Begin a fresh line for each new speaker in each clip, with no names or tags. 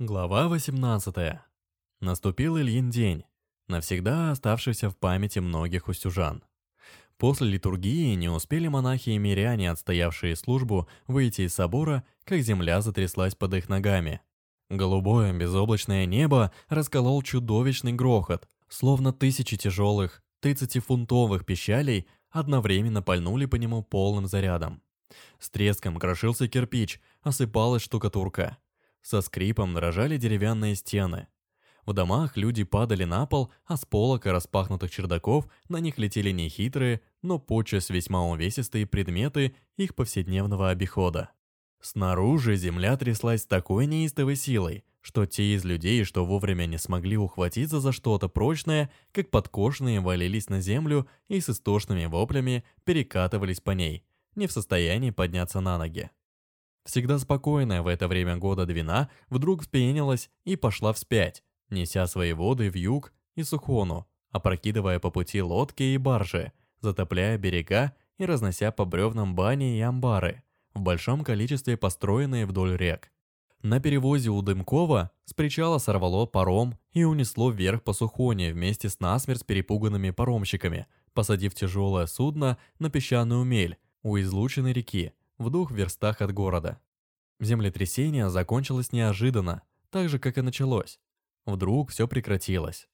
Глава 18. Наступил Ильин день, навсегда оставшийся в памяти многих устюжан. После литургии не успели монахи и миряне, отстоявшие службу, выйти из собора, как земля затряслась под их ногами. Голубое безоблачное небо расколол чудовищный грохот, словно тысячи тяжелых, 30-фунтовых пищалей одновременно пальнули по нему полным зарядом. С треском крошился кирпич, осыпалась штукатурка. Со скрипом дрожали деревянные стены. В домах люди падали на пол, а с полок и распахнутых чердаков на них летели нехитрые, но подчас весьма увесистые предметы их повседневного обихода. Снаружи земля тряслась такой неистовой силой, что те из людей, что вовремя не смогли ухватиться за что-то прочное, как подкошенные валились на землю и с истошными воплями перекатывались по ней, не в состоянии подняться на ноги. Всегда спокойная в это время года Двина вдруг вспенилась и пошла вспять, неся свои воды в юг и Сухону, опрокидывая по пути лодки и баржи, затопляя берега и разнося по бревнам бани и амбары, в большом количестве построенные вдоль рек. На перевозе у Дымкова с причала сорвало паром и унесло вверх по Сухоне вместе с насмерть перепуганными паромщиками, посадив тяжелое судно на песчаную мель у излученной реки, в двух верстах от города. Землетрясение закончилось неожиданно, так же, как и началось. Вдруг все прекратилось.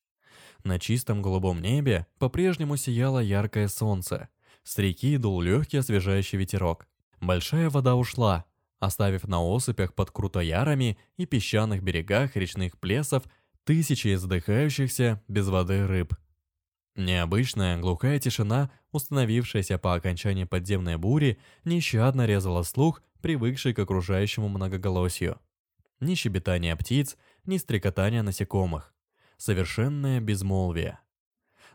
На чистом голубом небе по-прежнему сияло яркое солнце. С реки дул легкий освежающий ветерок. Большая вода ушла, оставив на осыпях под крутоярами и песчаных берегах речных плесов тысячи издыхающихся без воды рыб. Необычная глухая тишина, установившаяся по окончании подземной бури, нещадно резала слух, привыкший к окружающему многоголосию. Ни щебетания птиц, ни стрекотания насекомых. Совершенное безмолвие.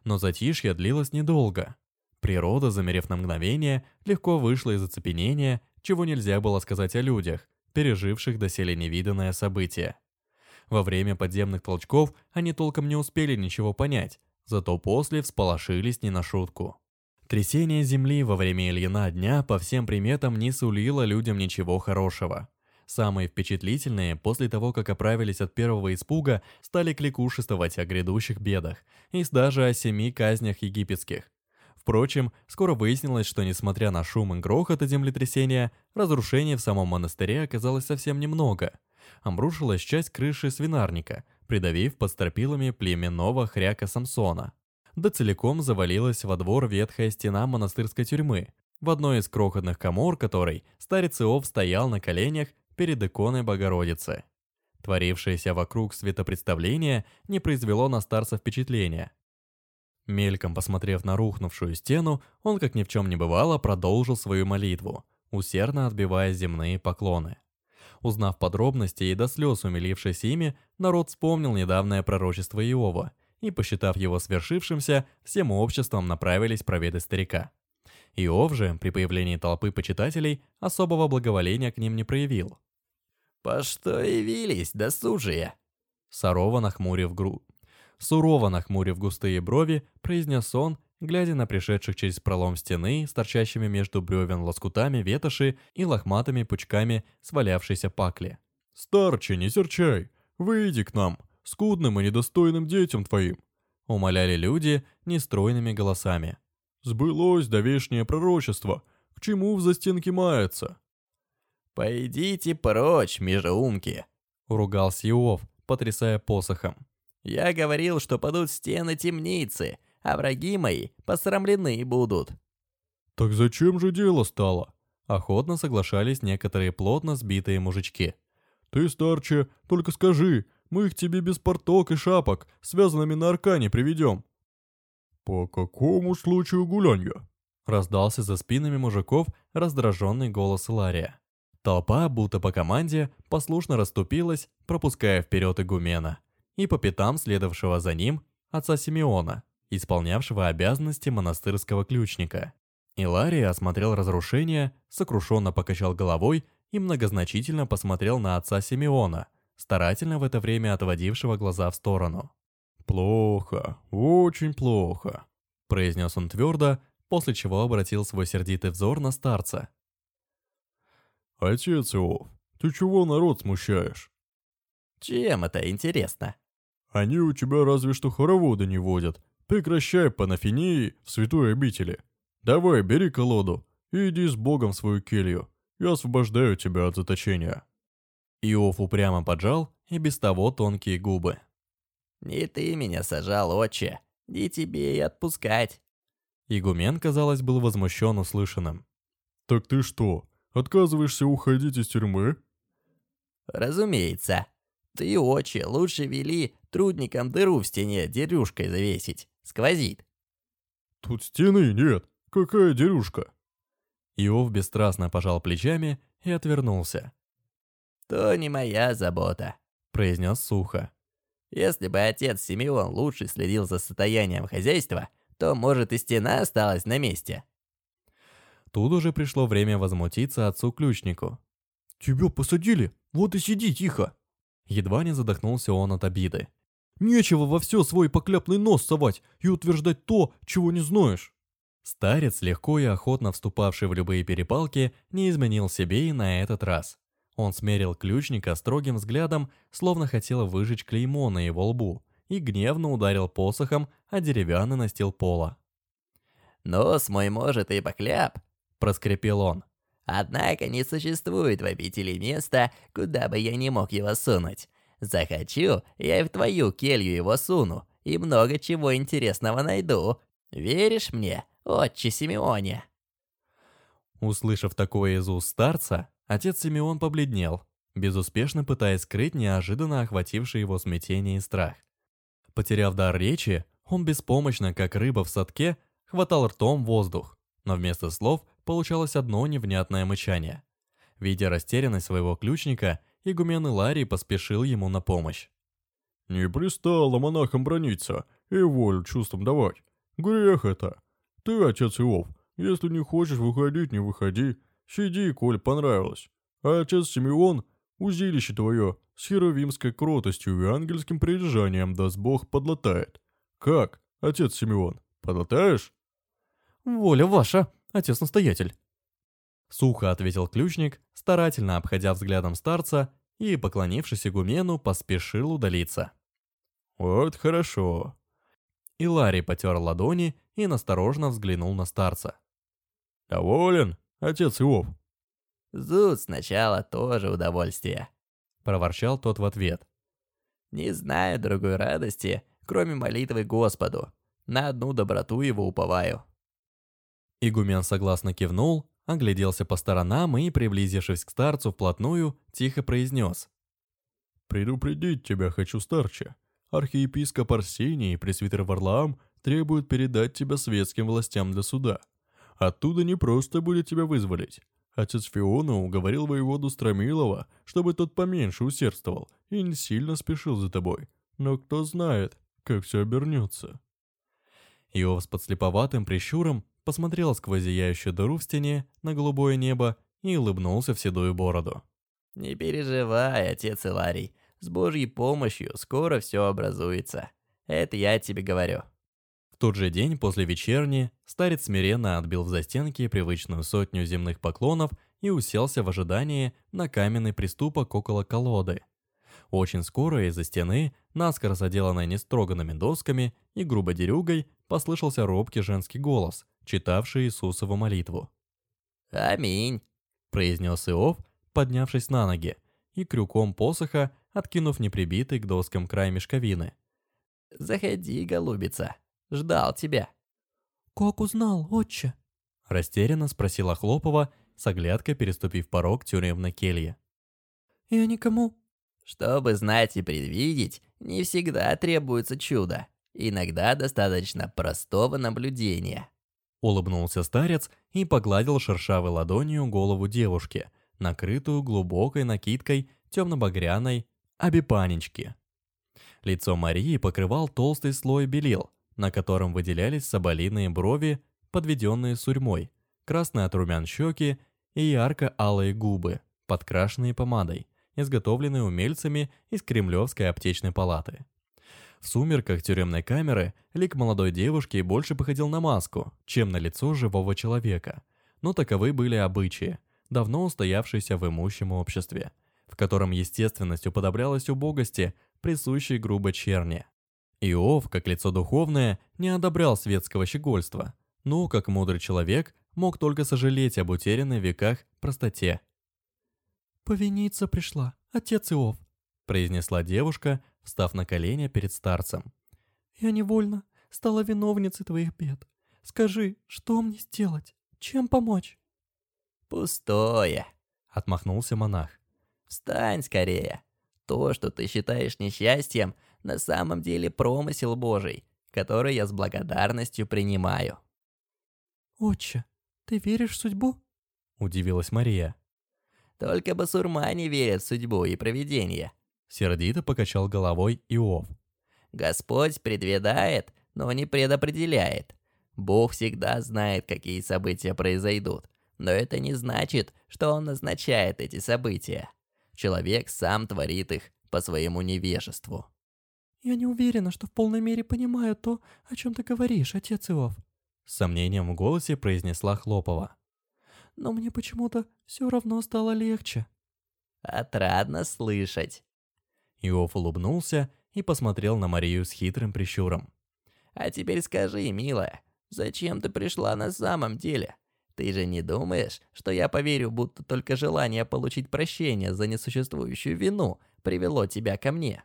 Но затишье длилось недолго. Природа, замерев на мгновение, легко вышла из оцепенения, чего нельзя было сказать о людях, переживших доселе невиданное событие. Во время подземных толчков они толком не успели ничего понять, зато после всполошились не на шутку. Трясение земли во время Ильина дня по всем приметам не сулило людям ничего хорошего. Самые впечатлительные, после того, как оправились от первого испуга, стали кликушествовать о грядущих бедах и даже о семи казнях египетских. Впрочем, скоро выяснилось, что несмотря на шум и грохот от землетрясения, разрушений в самом монастыре оказалось совсем немного. Обрушилась часть крыши свинарника – придавив под стропилами племенного хряка Самсона. Да целиком завалилась во двор ветхая стена монастырской тюрьмы, в одной из крохотных комор которой старец Иов стоял на коленях перед иконой Богородицы. Творившееся вокруг светопредставление не произвело на старца впечатления. Мельком посмотрев на рухнувшую стену, он, как ни в чем не бывало, продолжил свою молитву, усердно отбивая земные поклоны. Узнав подробности и до слез умилившись ими, народ вспомнил недавнее пророчество Иова и, посчитав его свершившимся, всем обществом направились проведать старика. Иов же, при появлении толпы почитателей, особого благоволения к ним не проявил.
«По что явились, досужие?»
Сурово нахмурив, гру... Сурово нахмурив густые брови, произнес он глядя на пришедших через пролом стены с торчащими между бревен лоскутами ветоши и лохматыми пучками свалявшейся пакли.
«Старче, не серчай! Выйди к нам, скудным и недостойным детям твоим!»
Умоляли люди нестройными голосами.
«Сбылось довешнее пророчество, к чему в застенке мается?»
«Пойдите прочь, межеумки!»
— ругался Иов, потрясая посохом.
«Я говорил, что падут стены темницы, а враги мои посрамлены будут».
«Так зачем же дело стало?»
Охотно соглашались некоторые плотно сбитые мужички.
«Ты, старче, только скажи, мы их тебе без порток и шапок, связанными на аркане, приведем». «По какому случаю гулянья?»
Раздался за спинами мужиков раздраженный голос Лария. Толпа, будто по команде, послушно расступилась, пропуская вперед игумена, и по пятам следовавшего за ним отца Симеона, исполнявшего обязанности монастырского ключника. Иларий осмотрел разрушение, сокрушенно покачал головой и многозначительно посмотрел на отца Симеона, старательно в это время отводившего глаза в сторону.
«Плохо, очень плохо», —
произнес он твердо, после чего обратил свой сердитый взор на старца.
«Отец Иов, ты чего народ смущаешь?»
Чем это интересно?
Они у тебя разве что хороводы не водят. Прекращай панафинии в святой обители. Давай, бери колоду и иди с Богом в свою келью. Я освобождаю тебя от заточения».
Иов упрямо поджал и без того тонкие губы.
«Не ты меня сажал, отче. Не тебе и отпускать».
Игумен, казалось, был возмущен услышанным.
«Так ты что, отказываешься уходить из тюрьмы?»
«Разумеется. Ты, отче, лучше вели трудникам дыру в стене дерюшкой завесить. Сквозит».
«Тут стены нет. Какая дерюшка?»
Иов бесстрастно пожал плечами и отвернулся.
«То не моя забота», —
произнес сухо.
«Если бы отец Симеон лучше следил за состоянием хозяйства, то, может, и стена осталась на месте».
Тут уже пришло время возмутиться отцу-ключнику.
«Тебя посадили? Вот и сиди тихо!»
Едва не задохнулся он от обиды.
«Нечего во все свой покляпный нос совать и утверждать то, чего не знаешь!»
Старец, легко и охотно вступавший в любые перепалки, не изменил себе и на этот раз. Он смерил ключника строгим взглядом, словно хотел выжечь клеймо на его лбу, и гневно ударил посохом о деревянный настил пола.
«Нос мой может и покляп», —
проскрипел он.
«Однако не существует в обители места, куда бы я не мог его сунуть. Захочу, я и в твою келью его суну, и много чего интересного найду. Веришь мне?» «Отче Симеоне!»
Услышав такое из уст старца, отец Симеон побледнел, безуспешно пытаясь скрыть неожиданно охвативший его смятение и страх. Потеряв дар речи, он беспомощно, как рыба в садке, хватал ртом воздух, но вместо слов получалось одно невнятное мычание. Видя растерянность своего ключника, игумен Иларий поспешил ему на помощь.
«Не пристало монахам брониться и волю чувствам давать. Грех это. Ты, отец Иов, если не хочешь выходить, не выходи. Сиди, коль понравилось. А отец Симеон, узилище твое, с херовимской кротостью и ангельским прилежанием даст Бог подлатает. Как, отец Симеон, подлатаешь?
Воля ваша, отец-настоятель. Сухо ответил ключник, старательно обходя взглядом старца и, поклонившись игумену, поспешил удалиться.
«Вот хорошо»,
и Ларри потер ладони и насторожно взглянул на старца.
«Доволен, отец Иов?»
«Зуд сначала тоже удовольствие», —
проворчал тот в ответ.
«Не знаю другой радости, кроме молитвы Господу. На одну доброту его уповаю».
Игумен согласно кивнул, огляделся по сторонам и, приблизившись к старцу вплотную, тихо произнес.
«Предупредить тебя хочу, старче. Архиепископ Арсений и пресвитер Варлаам требуют передать тебя светским властям для суда. Оттуда не просто будет тебя вызволить. Отец Фиона уговорил воеводу Стромилова, чтобы тот поменьше усердствовал и не сильно спешил за тобой. Но кто знает, как все обернется.
Иов с подслеповатым прищуром посмотрел сквозь зияющую дыру в стене на голубое небо и улыбнулся в седую бороду.
«Не переживай, отец Иларий, с Божьей помощью скоро все образуется. Это я тебе говорю.
В тот же день после вечерни старец смиренно отбил в застенке привычную сотню земных поклонов и уселся в ожидании на каменный приступок около колоды. Очень скоро из-за стены, наскоро заделанной нестроганными досками и грубо дерюгой, послышался робкий женский голос, читавший Иисусову молитву.
«Аминь», —
произнес Иов, поднявшись на ноги, и крюком посоха откинув неприбитый к доскам край мешковины.
«Заходи, голубица. Ждал тебя».
«Как узнал, отче?»
Растерянно спросила Хлопова, с оглядкой переступив порог тюремной кельи.
«Я никому...»
«Чтобы знать и предвидеть, не всегда требуется чудо. Иногда достаточно простого наблюдения».
Улыбнулся старец и погладил шершавой ладонью голову девушки, накрытую глубокой накидкой темно-багряной Обипанечки. Лицо Марии покрывал толстый слой белил, на котором выделялись соболиные брови, подведенные сурьмой, красные от румян щеки и ярко-алые губы, подкрашенные помадой, изготовленные умельцами из Кремлевской аптечной палаты. В сумерках тюремной камеры лик молодой девушки больше походил на маску, чем на лицо живого человека. Но таковы были обычаи, давно устоявшиеся в имущем обществе – в котором естественность уподоблялась убогости, присущей грубо черни. Иов, как лицо духовное, не одобрял светского щегольства, но, как мудрый человек, мог только сожалеть об утерянной веках простоте.
«Повиниться пришла, отец Иов», —
произнесла девушка, встав на колени перед старцем.
«Я невольно стала виновницей твоих бед. Скажи, что мне сделать? Чем помочь?»
«Пустое», —
отмахнулся монах.
«Встань скорее. То, что ты считаешь несчастьем, на самом деле промысел Божий, который я с благодарностью принимаю».
«Отче, ты веришь в судьбу?»
— удивилась Мария.
«Только басурмане верят в судьбу и провидение».
Сердито покачал головой Иов.
«Господь предвидает, но не предопределяет. Бог всегда знает, какие события произойдут, но это не значит, что Он назначает эти события. Человек сам творит их по своему невежеству».
«Я не уверена, что в полной мере понимаю то, о чем ты говоришь, отец Иов»,
с сомнением в голосе произнесла Хлопова.
«Но мне почему-то все равно стало легче».
«Отрадно слышать».
Иов улыбнулся и посмотрел на Марию с хитрым прищуром.
«А теперь скажи, милая, зачем ты пришла на самом деле? Ты же не думаешь, что я поверю, будто только желание получить прощение за несуществующую вину привело тебя ко мне?»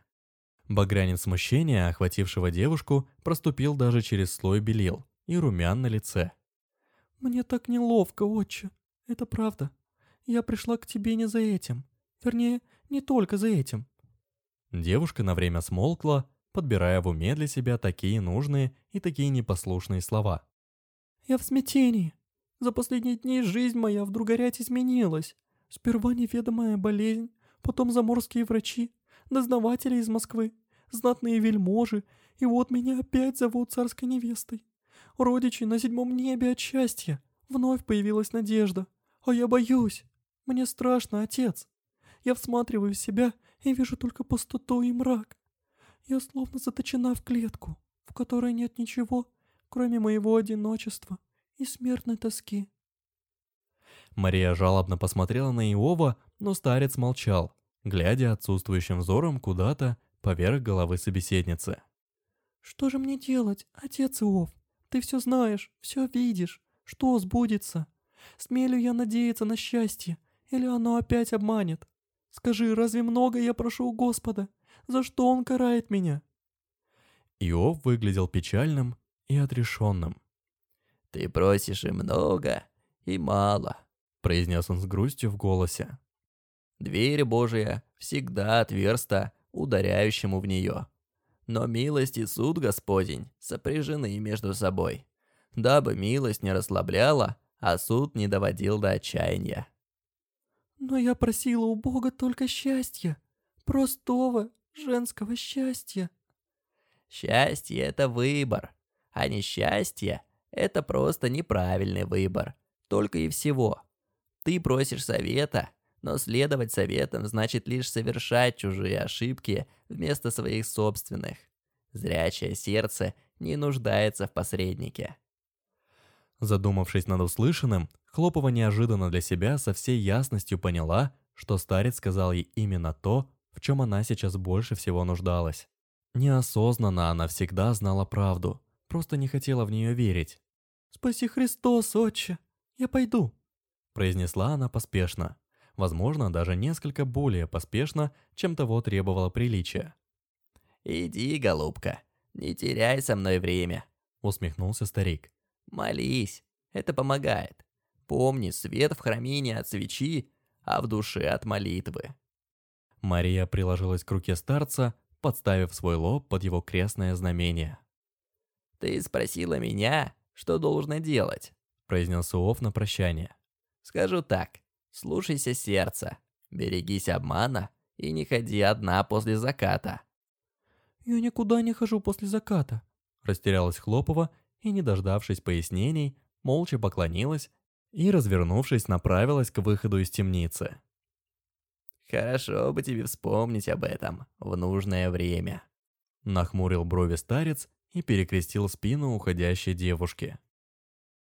Багрянец смущения, охватившего девушку, проступил даже через слой белил и румян на лице.
«Мне так неловко, отче. Это правда. Я пришла к тебе не за этим. Вернее, не только за этим».
Девушка на время смолкла, подбирая в уме для себя такие нужные и такие непослушные слова.
«Я в смятении. За последние дни жизнь моя вдруг горять изменилась. Сперва неведомая болезнь, потом заморские врачи, дознаватели из Москвы, знатные вельможи, и вот меня опять зовут царской невестой. Родичи на седьмом небе от счастья. Вновь появилась надежда. А я боюсь. Мне страшно, отец. Я всматриваю в себя и вижу только пустоту и мрак. Я словно заточена в клетку, в которой нет ничего, кроме моего одиночества и смертной тоски.
Мария жалобно посмотрела на Иова, но старец молчал, глядя отсутствующим взором куда-то поверх головы собеседницы.
«Что же мне делать, отец Иов? Ты все знаешь, все видишь. Что сбудется? Смелю я надеяться на счастье, или оно опять обманет? Скажи, разве много я прошу Господа? За что Он карает меня?»
Иов выглядел печальным и отрешенным.
«Ты просишь и много, и мало», —
произнес он с грустью в голосе.
«Дверь Божия всегда отверста ударяющему в нее. Но милость и суд Господень сопряжены между собой, дабы милость не расслабляла, а суд не доводил до отчаяния.
Но я просила у Бога только счастья, простого женского счастья.
Счастье — это выбор, а несчастье — это просто неправильный выбор, только и всего. Ты просишь совета, но следовать советам значит лишь совершать чужие ошибки вместо своих собственных. Зрячее сердце не нуждается в посреднике.
Задумавшись над услышанным, Хлопова неожиданно для себя со всей ясностью поняла, что старец сказал ей именно то, в чем она сейчас больше всего нуждалась. Неосознанно она всегда знала правду, просто не хотела в нее верить.
«Спаси Христос, отче! Я пойду!»
произнесла она поспешно возможно, даже несколько более поспешно, чем того требовало приличия.
«Иди, голубка, не теряй со мной время», —
усмехнулся старик.
«Молись, это помогает. Помни, свет в храме не от свечи, а в душе от молитвы».
Мария приложилась к руке старца, подставив свой лоб под его крестное знамение.
«Ты спросила меня, что должно делать», —
произнес Уов на прощание.
«Скажу так, Слушайся сердца, берегись обмана и не ходи одна после заката.
Я никуда не хожу после заката.
Растерялась Хлопова и, не дождавшись пояснений, молча поклонилась и, развернувшись, направилась к выходу из темницы.
«Хорошо бы тебе вспомнить об этом в нужное время»,
нахмурил брови старец и перекрестил спину уходящей девушки.